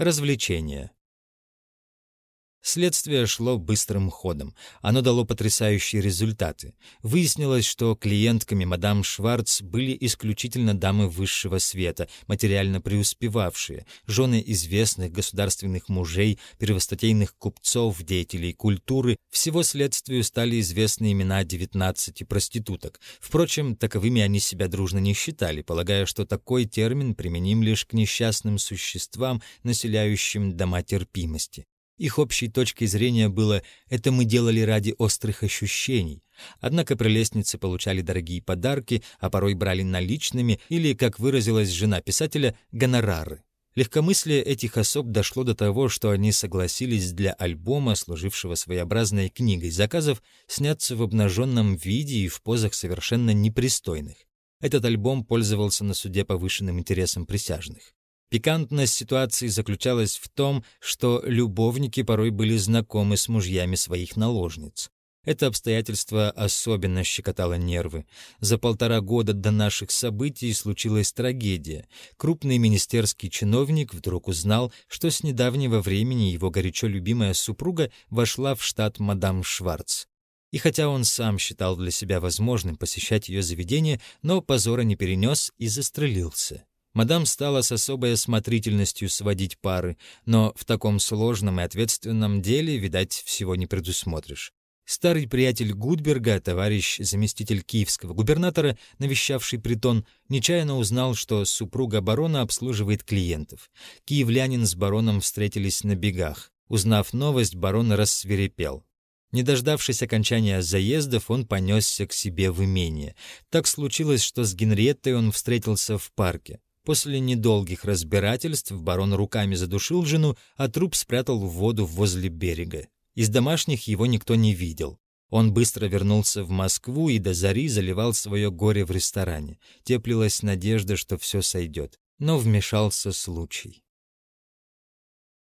Развлечения. Следствие шло быстрым ходом. Оно дало потрясающие результаты. Выяснилось, что клиентками мадам Шварц были исключительно дамы высшего света, материально преуспевавшие, жены известных государственных мужей, первостатейных купцов, деятелей культуры. Всего следствию стали известны имена 19 проституток. Впрочем, таковыми они себя дружно не считали, полагая, что такой термин применим лишь к несчастным существам, населяющим дома терпимости. Их общей точкой зрения было «это мы делали ради острых ощущений». Однако прелестницы получали дорогие подарки, а порой брали наличными или, как выразилась жена писателя, гонорары. Легкомыслие этих особ дошло до того, что они согласились для альбома, служившего своеобразной книгой заказов, сняться в обнаженном виде и в позах совершенно непристойных. Этот альбом пользовался на суде повышенным интересом присяжных. Пикантность ситуации заключалась в том, что любовники порой были знакомы с мужьями своих наложниц. Это обстоятельство особенно щекотало нервы. За полтора года до наших событий случилась трагедия. Крупный министерский чиновник вдруг узнал, что с недавнего времени его горячо любимая супруга вошла в штат мадам Шварц. И хотя он сам считал для себя возможным посещать ее заведение, но позора не перенес и застрелился. Мадам стала с особой осмотрительностью сводить пары, но в таком сложном и ответственном деле, видать, всего не предусмотришь. Старый приятель Гудберга, товарищ заместитель киевского губернатора, навещавший притон, нечаянно узнал, что супруга барона обслуживает клиентов. Киевлянин с бароном встретились на бегах. Узнав новость, барон рассверепел. Не дождавшись окончания заездов, он понесся к себе в имение. Так случилось, что с Генриеттой он встретился в парке. После недолгих разбирательств барон руками задушил жену, а труп спрятал в воду возле берега. Из домашних его никто не видел. Он быстро вернулся в Москву и до зари заливал свое горе в ресторане. Теплилась надежда, что все сойдет. Но вмешался случай.